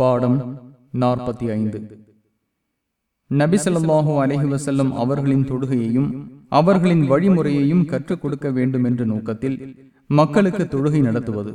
பாடம் நாற்பத்தி ஐந்து. நபிசல்லாஹு அலஹி வசல்லம் அவர்களின் தொழுகையையும் அவர்களின் வழிமுறையையும் கற்றுக் கொடுக்க வேண்டும் என்ற நோக்கத்தில் மக்களுக்கு தொழுகை நடத்துவது.